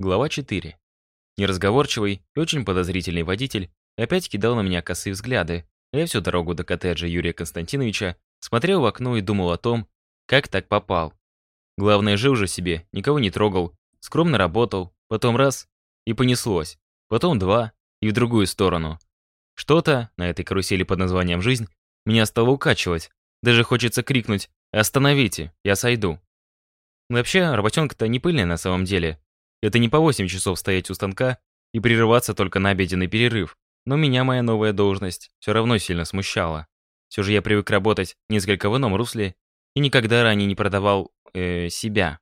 Глава 4. Неразговорчивый и очень подозрительный водитель опять кидал на меня косые взгляды, я всю дорогу до коттеджа Юрия Константиновича смотрел в окно и думал о том, как так попал. Главное, жил же себе, никого не трогал, скромно работал, потом раз — и понеслось, потом два — и в другую сторону. Что-то на этой карусели под названием «Жизнь» меня стало укачивать, даже хочется крикнуть «Остановите, я сойду». Вообще, работенка-то не пыльная на самом деле — это не по 8 часов стоять у станка и прерываться только на обеденный перерыв, но меня моя новая должность все равно сильно смущала. Все же я привык работать несколько в ином русле и никогда ранее не продавал э, себя.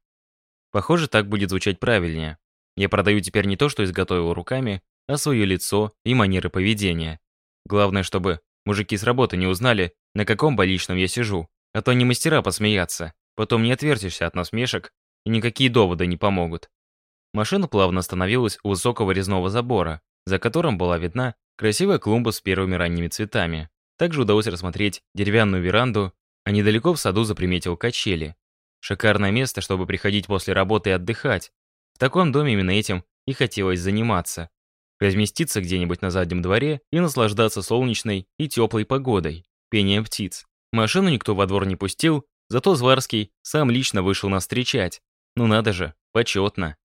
Похоже, так будет звучать правильнее. Я продаю теперь не то, что изготовил руками, а свое лицо и манеры поведения. Главное, чтобы мужики с работы не узнали, на каком больничном я сижу, а то они мастера посмеяться. Потом не отвертишься от насмешек, и никакие доводы не помогут. Машина плавно остановилась у высокого резного забора, за которым была видна красивая клумба с первыми ранними цветами. Также удалось рассмотреть деревянную веранду, а недалеко в саду заприметил качели. Шикарное место, чтобы приходить после работы и отдыхать. В таком доме именно этим и хотелось заниматься. Разместиться где-нибудь на заднем дворе и наслаждаться солнечной и теплой погодой, пением птиц. Машину никто во двор не пустил, зато Зварский сам лично вышел нас встречать. Ну надо же, почетно.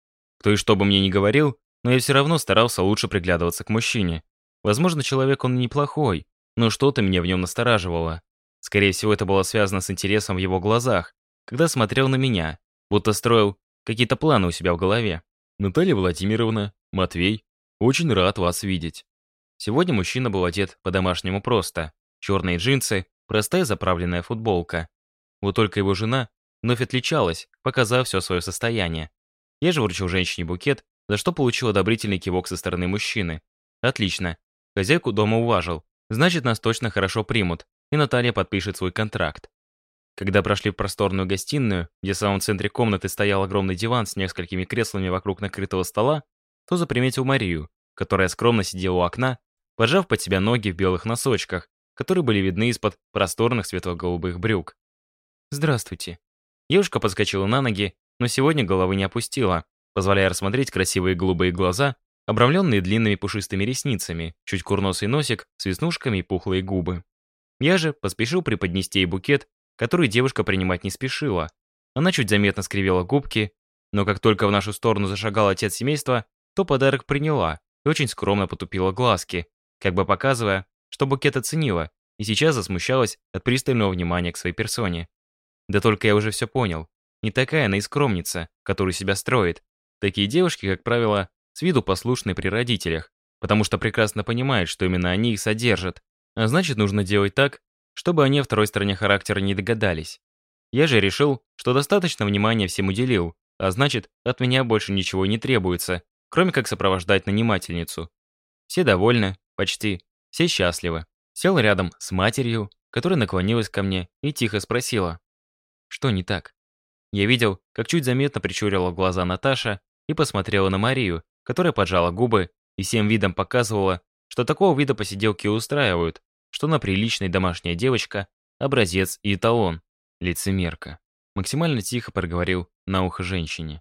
Кто и что бы мне ни говорил, но я все равно старался лучше приглядываться к мужчине. Возможно, человек он неплохой, но что-то меня в нем настораживало. Скорее всего, это было связано с интересом в его глазах, когда смотрел на меня, будто строил какие-то планы у себя в голове. «Наталья Владимировна, Матвей, очень рад вас видеть». Сегодня мужчина был одет по-домашнему просто. Черные джинсы, простая заправленная футболка. Вот только его жена вновь отличалась, показав все свое состояние. Я же вручил женщине букет, за что получил одобрительный кивок со стороны мужчины. Отлично. Хозяйку дома уважил. Значит, нас точно хорошо примут, и Наталья подпишет свой контракт. Когда прошли в просторную гостиную, где в самом центре комнаты стоял огромный диван с несколькими креслами вокруг накрытого стола, то заприметил Марию, которая скромно сидела у окна, поджав под себя ноги в белых носочках, которые были видны из-под просторных светло-голубых брюк. «Здравствуйте». Девушка подскочила на ноги но сегодня головы не опустила, позволяя рассмотреть красивые голубые глаза, обрамленные длинными пушистыми ресницами, чуть курносый носик с веснушками и пухлые губы. Я же поспешил преподнести ей букет, который девушка принимать не спешила. Она чуть заметно скривила губки, но как только в нашу сторону зашагал отец семейства, то подарок приняла и очень скромно потупила глазки, как бы показывая, что букет оценила, и сейчас засмущалась от пристального внимания к своей персоне. Да только я уже все понял. Не такая она и скромница, которую себя строит. Такие девушки, как правило, с виду послушны при родителях, потому что прекрасно понимают, что именно они их содержат. А значит, нужно делать так, чтобы они о второй стороне характера не догадались. Я же решил, что достаточно внимания всем уделил, а значит, от меня больше ничего не требуется, кроме как сопровождать нанимательницу. Все довольны, почти, все счастливы. Сел рядом с матерью, которая наклонилась ко мне и тихо спросила, что не так. Я видел, как чуть заметно прищурила глаза Наташа и посмотрела на Марию, которая поджала губы и всем видом показывала, что такого вида посиделки устраивают, что она приличная домашняя девочка – образец и эталон, лицемерка. Максимально тихо проговорил на ухо женщине.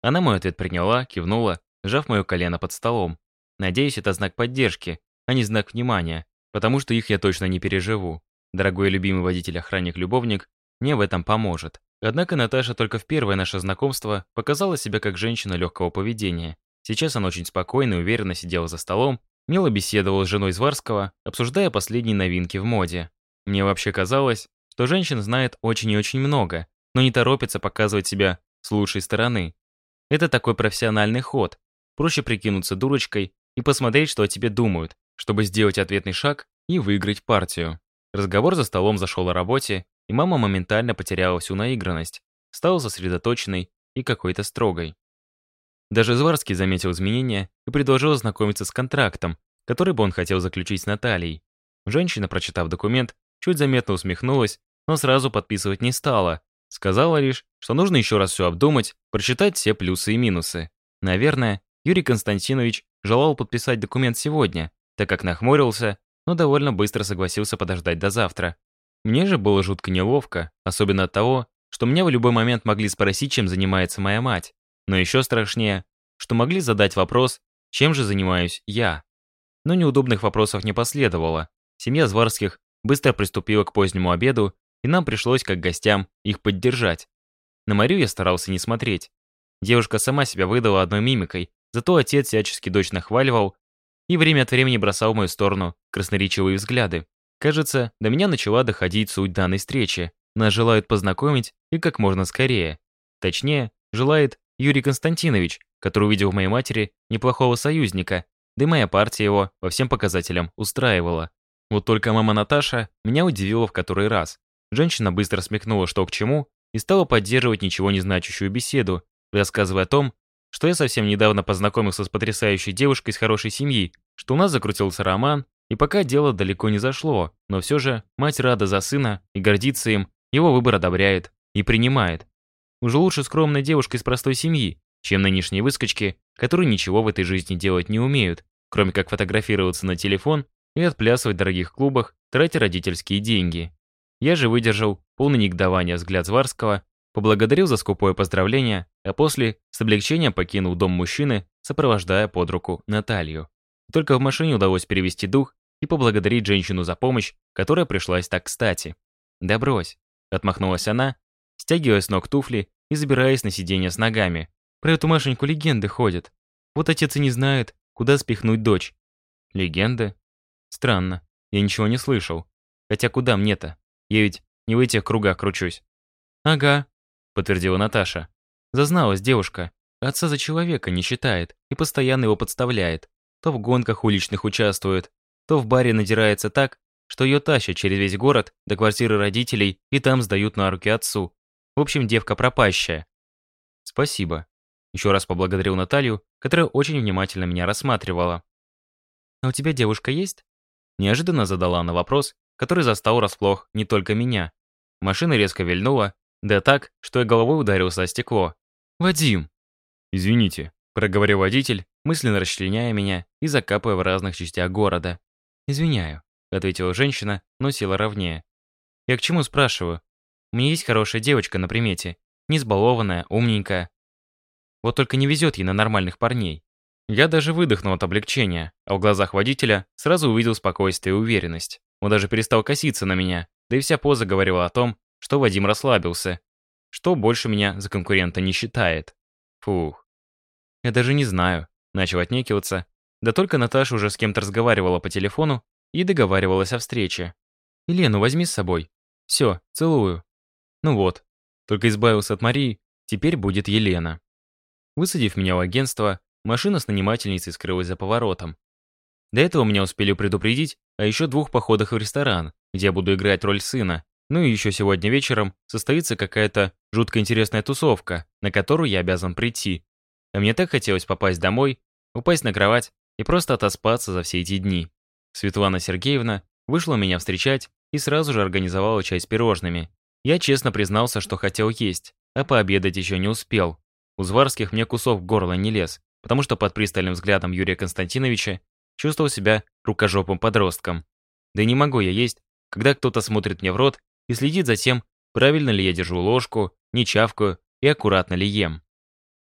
Она мой ответ приняла, кивнула, сжав мое колено под столом. Надеюсь, это знак поддержки, а не знак внимания, потому что их я точно не переживу. Дорогой любимый водитель-охранник-любовник мне в этом поможет. Однако Наташа только в первое наше знакомство показала себя как женщина легкого поведения. Сейчас она очень спокойно и уверенно сидела за столом, мило беседовала с женой Зварского, обсуждая последние новинки в моде. Мне вообще казалось, что женщин знает очень и очень много, но не торопится показывать себя с лучшей стороны. Это такой профессиональный ход. Проще прикинуться дурочкой и посмотреть, что о тебе думают, чтобы сделать ответный шаг и выиграть партию. Разговор за столом зашел о работе и мама моментально потеряла всю наигранность, стала сосредоточенной и какой-то строгой. Даже Зварский заметил изменения и предложил ознакомиться с контрактом, который бы он хотел заключить с Натальей. Женщина, прочитав документ, чуть заметно усмехнулась, но сразу подписывать не стала. Сказала лишь, что нужно еще раз все обдумать, прочитать все плюсы и минусы. Наверное, Юрий Константинович желал подписать документ сегодня, так как нахмурился, но довольно быстро согласился подождать до завтра, мне же было жутко неловко, особенно от того, что меня в любой момент могли спросить, чем занимается моя мать. Но еще страшнее, что могли задать вопрос, чем же занимаюсь я. Но неудобных вопросов не последовало. Семья Зварских быстро приступила к позднему обеду, и нам пришлось, как гостям, их поддержать. На Марию я старался не смотреть. Девушка сама себя выдала одной мимикой, зато отец всячески дочь нахваливал и время от времени бросал в мою сторону красноречивые взгляды. Кажется, до меня начала доходить суть данной встречи. Нас желают познакомить и как можно скорее. Точнее, желает Юрий Константинович, который увидел в моей матери неплохого союзника, да и моя партия его по всем показателям устраивала. Вот только мама Наташа меня удивила в который раз. Женщина быстро смекнула, что к чему, и стала поддерживать ничего не значащую беседу, рассказывая о том, что я совсем недавно познакомился с потрясающей девушкой из хорошей семьи, что у нас закрутился роман, и пока дело далеко не зашло, но все же мать рада за сына и гордится им, его выбор одобряет и принимает. Уже лучше скромная девушка из простой семьи, чем нынешние выскочки, которые ничего в этой жизни делать не умеют, кроме как фотографироваться на телефон и отплясывать в дорогих клубах, тратя родительские деньги. Я же выдержал полный негодования взгляд Зварского, поблагодарил за скупое поздравление, а после с облегчением покинул дом мужчины, сопровождая под руку Наталью. Только в машине удалось перевести дух и поблагодарить женщину за помощь, которая пришлась так кстати. «Да брось», — отмахнулась она, стягивая с ног туфли и забираясь на сиденье с ногами. «Про эту Машеньку легенды ходят. Вот отец и не знает, куда спихнуть дочь». «Легенды?» «Странно, я ничего не слышал. Хотя куда мне-то? Я ведь не в этих кругах кручусь». «Ага», — подтвердила Наташа. Зазналась девушка. Отца за человека не считает и постоянно его подставляет. То в гонках уличных участвует, то в баре надирается так, что ее тащат через весь город до квартиры родителей и там сдают на руки отцу. В общем, девка пропащая. Спасибо. Еще раз поблагодарил Наталью, которая очень внимательно меня рассматривала. «А у тебя девушка есть?» Неожиданно задала она вопрос, который застал расплох не только меня. Машина резко вильнула, да так, что я головой ударился о стекло. «Вадим!» «Извините», — проговорил водитель, мысленно расчленяя меня и закапывая в разных частях города. «Извиняю», — ответила женщина, но села ровнее. «Я к чему спрашиваю? У меня есть хорошая девочка на примете. Не избалованная, умненькая. Вот только не везет ей на нормальных парней». Я даже выдохнул от облегчения, а в глазах водителя сразу увидел спокойствие и уверенность. Он даже перестал коситься на меня, да и вся поза говорила о том, что Вадим расслабился, что больше меня за конкурента не считает. Фух. Я даже не знаю, начал отнекиваться, да только Наташа уже с кем-то разговаривала по телефону и договаривалась о встрече. «Елену возьми с собой. Все, целую». Ну вот, только избавился от Марии, теперь будет Елена. Высадив меня в агентство, машина с нанимательницей скрылась за поворотом. До этого меня успели предупредить о еще двух походах в ресторан, где я буду играть роль сына. Ну и еще сегодня вечером состоится какая-то жутко интересная тусовка, на которую я обязан прийти. А мне так хотелось попасть домой, упасть на кровать и просто отоспаться за все эти дни. Светлана Сергеевна вышла меня встречать и сразу же организовала чай с пирожными. Я честно признался, что хотел есть, а пообедать еще не успел. У Зварских мне кусок в горло не лез, потому что под пристальным взглядом Юрия Константиновича чувствовал себя рукожопым подростком. Да и не могу я есть, когда кто-то смотрит мне в рот и следит за тем, правильно ли я держу ложку, не чавкаю и аккуратно ли ем.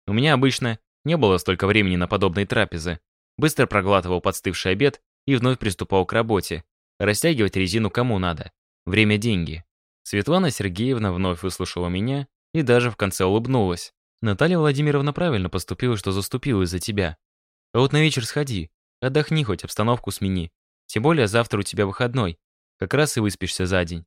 У меня обычно не было столько времени на подобные трапезы, Быстро проглатывал подстывший обед и вновь приступал к работе. Растягивать резину кому надо. Время – деньги. Светлана Сергеевна вновь выслушала меня и даже в конце улыбнулась. Наталья Владимировна правильно поступила, что заступила из-за тебя. А вот на вечер сходи, отдохни хоть, обстановку смени. Тем более завтра у тебя выходной, как раз и выспишься за день.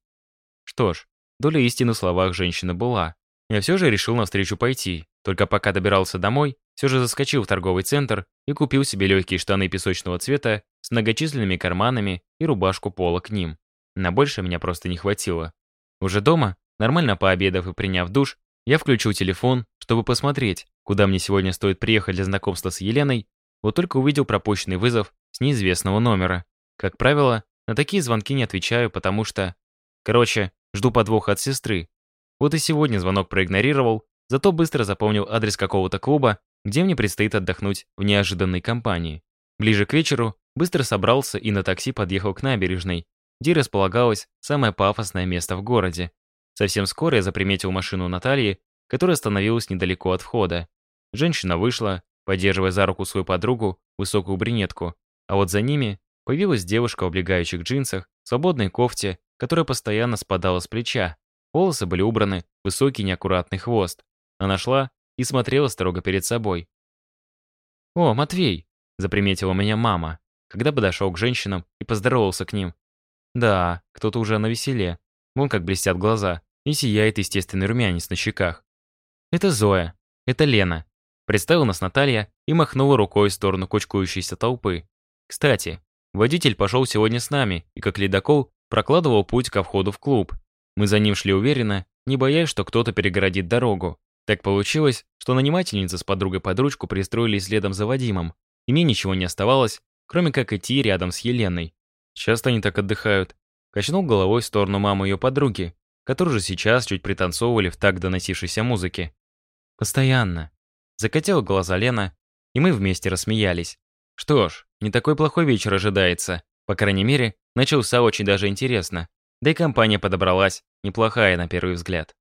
Что ж, доля истины в словах женщины была. Я все же решил навстречу пойти, только пока добирался домой, все же заскочил в торговый центр и купил себе легкие штаны песочного цвета с многочисленными карманами и рубашку пола к ним. На больше меня просто не хватило. Уже дома, нормально пообедав и приняв душ, я включил телефон, чтобы посмотреть, куда мне сегодня стоит приехать для знакомства с Еленой, вот только увидел пропущенный вызов с неизвестного номера. Как правило, на такие звонки не отвечаю, потому что... Короче, жду подвоха от сестры. Вот и сегодня звонок проигнорировал, зато быстро запомнил адрес какого-то клуба где мне предстоит отдохнуть в неожиданной компании. Ближе к вечеру быстро собрался и на такси подъехал к набережной, где располагалось самое пафосное место в городе. Совсем скоро я заприметил машину Натальи, которая остановилась недалеко от входа. Женщина вышла, поддерживая за руку свою подругу, высокую брюнетку, а вот за ними появилась девушка в облегающих джинсах, свободной кофте, которая постоянно спадала с плеча. Волосы были убраны, высокий неаккуратный хвост. Она шла, и смотрела строго перед собой. «О, Матвей!» — заприметила меня мама, когда подошел к женщинам и поздоровался к ним. «Да, кто-то уже на веселе. Вон как блестят глаза, и сияет естественный румянец на щеках. Это Зоя, это Лена». Представила нас Наталья и махнула рукой в сторону кучкующейся толпы. «Кстати, водитель пошел сегодня с нами и, как ледокол, прокладывал путь ко входу в клуб. Мы за ним шли уверенно, не боясь, что кто-то перегородит дорогу. Так получилось, что нанимательница с подругой под ручку пристроились следом за Вадимом, и мне ничего не оставалось, кроме как идти рядом с Еленой. Часто они так отдыхают. Качнул головой в сторону мамы ее подруги, которые же сейчас чуть пританцовывали в так доносившейся музыке. «Постоянно», — закатила глаза Лена, и мы вместе рассмеялись. Что ж, не такой плохой вечер ожидается. По крайней мере, начался очень даже интересно. Да и компания подобралась, неплохая на первый взгляд.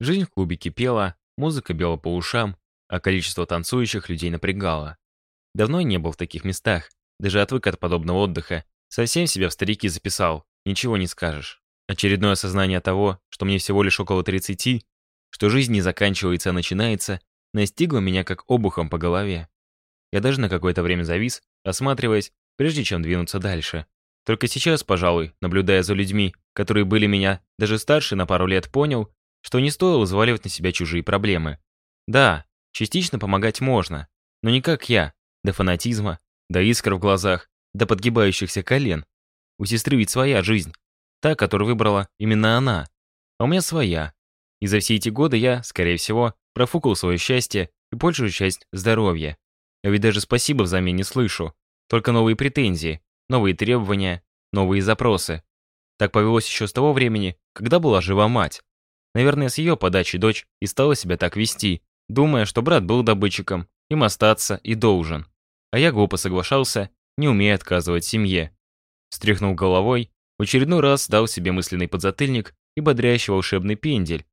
Жизнь в клубе кипела, музыка била по ушам, а количество танцующих людей напрягало. Давно я не был в таких местах, даже отвык от подобного отдыха. Совсем себя в старики записал, ничего не скажешь. Очередное осознание того, что мне всего лишь около 30, что жизнь не заканчивается, а начинается, настигло меня как обухом по голове. Я даже на какое-то время завис, осматриваясь, прежде чем двинуться дальше. Только сейчас, пожалуй, наблюдая за людьми, которые были меня даже старше на пару лет, понял, что не стоило заваливать на себя чужие проблемы. Да, частично помогать можно, но не как я, до фанатизма, до искр в глазах, до подгибающихся колен. У сестры ведь своя жизнь, та, которую выбрала именно она. А у меня своя. И за все эти годы я, скорее всего, профукал свое счастье и большую часть здоровья. Я ведь даже спасибо взамен не слышу. Только новые претензии, новые требования, новые запросы. Так повелось еще с того времени, когда была жива мать. Наверное, с ее подачи дочь и стала себя так вести, думая, что брат был добытчиком, им остаться и должен. А я глупо соглашался, не умея отказывать семье. Встряхнул головой, в очередной раз дал себе мысленный подзатыльник и бодрящий волшебный пендель,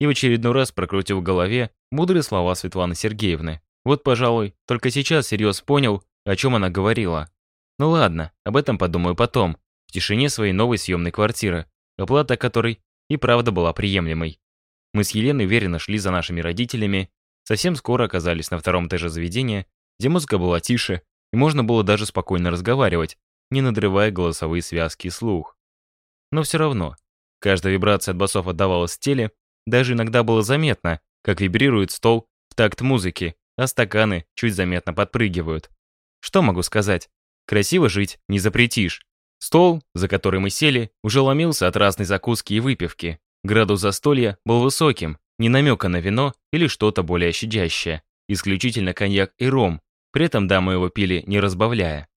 и в очередной раз прокрутил в голове мудрые слова Светланы Сергеевны. Вот, пожалуй, только сейчас серьез понял, о чем она говорила. Ну ладно, об этом подумаю потом, в тишине своей новой съемной квартиры, оплата которой и правда была приемлемой. Мы с Еленой уверенно шли за нашими родителями, совсем скоро оказались на втором этаже заведения, где музыка была тише, и можно было даже спокойно разговаривать, не надрывая голосовые связки и слух. Но все равно, каждая вибрация от басов отдавалась в теле, даже иногда было заметно, как вибрирует стол в такт музыки, а стаканы чуть заметно подпрыгивают. Что могу сказать? Красиво жить не запретишь. Стол, за который мы сели, уже ломился от разной закуски и выпивки. Градус застолья был высоким, не намека на вино или что-то более щадящее. Исключительно коньяк и ром, при этом дамы его пили, не разбавляя.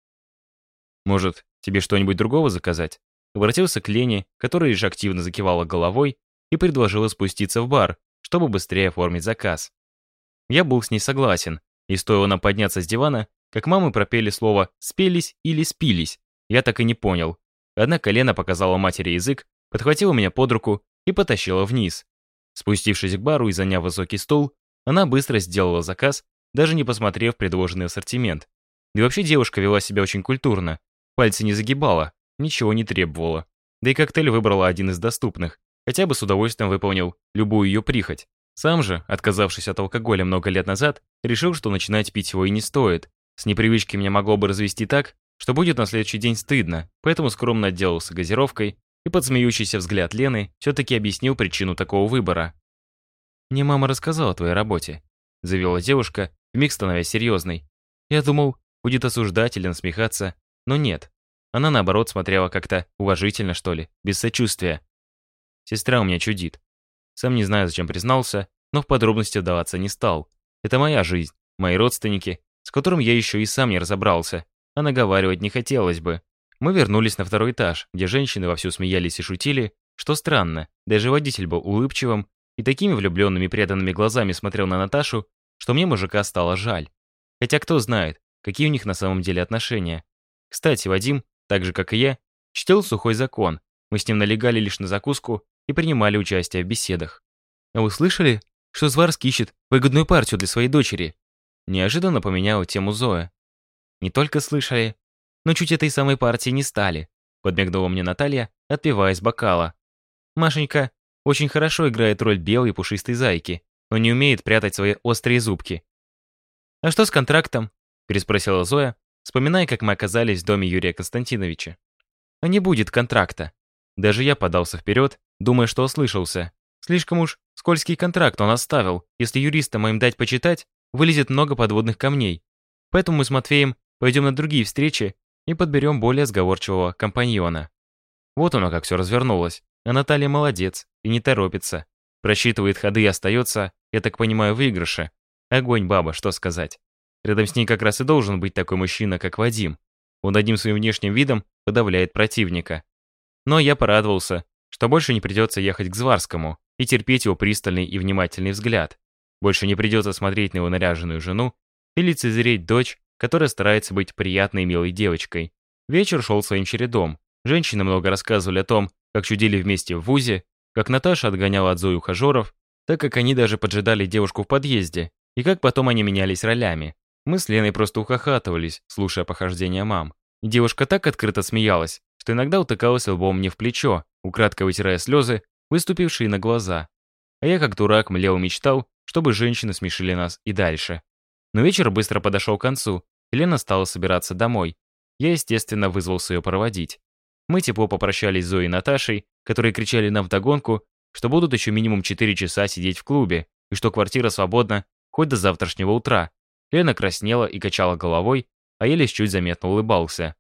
«Может, тебе что-нибудь другого заказать?» Обратился к Лене, которая лишь активно закивала головой и предложила спуститься в бар, чтобы быстрее оформить заказ. Я был с ней согласен, и стоило нам подняться с дивана, как мамы пропели слово «спелись» или «спились», я так и не понял. Однако Лена показала матери язык, подхватила меня под руку и потащила вниз. Спустившись к бару и заняв высокий стол, она быстро сделала заказ, даже не посмотрев предложенный ассортимент. И вообще девушка вела себя очень культурно. Пальцы не загибала, ничего не требовала. Да и коктейль выбрала один из доступных. Хотя бы с удовольствием выполнил любую ее прихоть. Сам же, отказавшись от алкоголя много лет назад, решил, что начинать пить его и не стоит. С непривычки меня могло бы развести так, что будет на следующий день стыдно, поэтому скромно отделался газировкой и под смеющийся взгляд Лены все-таки объяснил причину такого выбора. «Мне мама рассказала о твоей работе», — завела девушка, вмиг становясь серьезной. «Я думал, будет осуждать или насмехаться, но нет. Она, наоборот, смотрела как-то уважительно, что ли, без сочувствия. Сестра у меня чудит. Сам не знаю, зачем признался, но в подробности вдаваться не стал. Это моя жизнь, мои родственники, с которым я еще и сам не разобрался а наговаривать не хотелось бы. Мы вернулись на второй этаж, где женщины вовсю смеялись и шутили, что странно, даже водитель был улыбчивым и такими влюбленными преданными глазами смотрел на Наташу, что мне мужика стало жаль. Хотя кто знает, какие у них на самом деле отношения. Кстати, Вадим, так же как и я, чтил сухой закон. Мы с ним налегали лишь на закуску и принимали участие в беседах. А вы слышали, что Зварский ищет выгодную партию для своей дочери? Неожиданно поменяла тему Зоя. Не только слышали, но чуть этой самой партии не стали, подмигнула мне Наталья, отпивая из бокала. Машенька очень хорошо играет роль белой пушистой зайки, но не умеет прятать свои острые зубки. «А что с контрактом?» – переспросила Зоя, вспоминая, как мы оказались в доме Юрия Константиновича. «А не будет контракта». Даже я подался вперед, думая, что ослышался. Слишком уж скользкий контракт он оставил. Если юриста моим дать почитать, вылезет много подводных камней. Поэтому мы с Матвеем Пойдем на другие встречи и подберем более сговорчивого компаньона. Вот оно как все развернулось. А Наталья молодец и не торопится. Просчитывает ходы и остается, я так понимаю, выигрыше. Огонь, баба, что сказать. Рядом с ней как раз и должен быть такой мужчина, как Вадим. Он одним своим внешним видом подавляет противника. Но я порадовался, что больше не придется ехать к Зварскому и терпеть его пристальный и внимательный взгляд. Больше не придется смотреть на его наряженную жену и лицезреть дочь которая старается быть приятной и милой девочкой. Вечер шел своим чередом. Женщины много рассказывали о том, как чудили вместе в ВУЗе, как Наташа отгоняла от Зои ухажеров, так как они даже поджидали девушку в подъезде, и как потом они менялись ролями. Мы с Леной просто ухахатывались, слушая похождения мам. Девушка так открыто смеялась, что иногда утыкалась лбом мне в плечо, украдко вытирая слезы, выступившие на глаза. А я как дурак млел мечтал, чтобы женщины смешили нас и дальше. Но вечер быстро подошел к концу, Лена стала собираться домой. Я, естественно, вызвался ее проводить. Мы тепло попрощались с Зоей и Наташей, которые кричали нам вдогонку, что будут еще минимум 4 часа сидеть в клубе, и что квартира свободна хоть до завтрашнего утра. Лена краснела и качала головой, а Елис чуть заметно улыбался.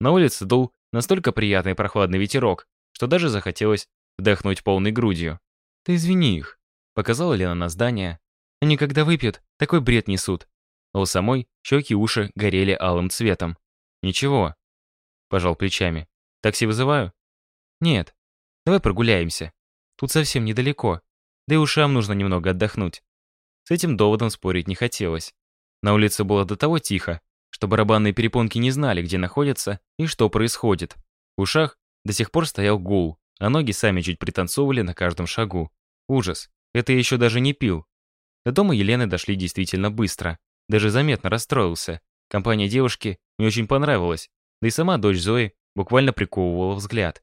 На улице дул настолько приятный прохладный ветерок, что даже захотелось вдохнуть полной грудью. «Ты извини их», — показала Лена на здание, они когда выпьют, такой бред несут. А у самой щеки и уши горели алым цветом. Ничего. Пожал плечами. Такси вызываю? Нет. Давай прогуляемся. Тут совсем недалеко. Да и ушам нужно немного отдохнуть. С этим доводом спорить не хотелось. На улице было до того тихо, что барабанные перепонки не знали, где находятся и что происходит. В ушах до сих пор стоял гул, а ноги сами чуть пританцовывали на каждом шагу. Ужас. Это я еще даже не пил, до дома Елены дошли действительно быстро. Даже заметно расстроился. Компания девушки мне очень понравилась. Да и сама дочь Зои буквально приковывала взгляд.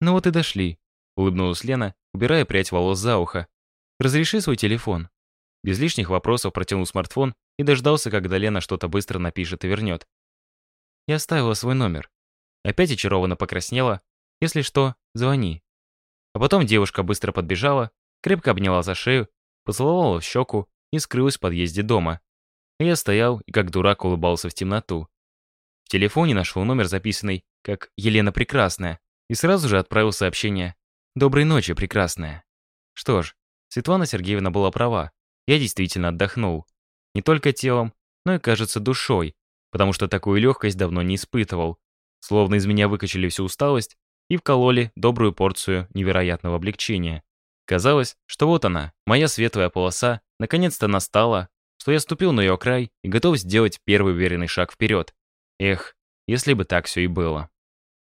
«Ну вот и дошли», — улыбнулась Лена, убирая прядь волос за ухо. «Разреши свой телефон». Без лишних вопросов протянул смартфон и дождался, когда Лена что-то быстро напишет и вернет. Я оставила свой номер. Опять очарованно покраснела. Если что, звони. А потом девушка быстро подбежала, крепко обняла за шею поцеловала в щеку и скрылась в подъезде дома. Я стоял и как дурак улыбался в темноту. В телефоне нашел номер, записанный как «Елена Прекрасная», и сразу же отправил сообщение «Доброй ночи, Прекрасная». Что ж, Светлана Сергеевна была права. Я действительно отдохнул. Не только телом, но и, кажется, душой, потому что такую легкость давно не испытывал. Словно из меня выкачали всю усталость и вкололи добрую порцию невероятного облегчения. Казалось, что вот она, моя светлая полоса, наконец-то настала, что я ступил на ее край и готов сделать первый уверенный шаг вперед. Эх, если бы так все и было.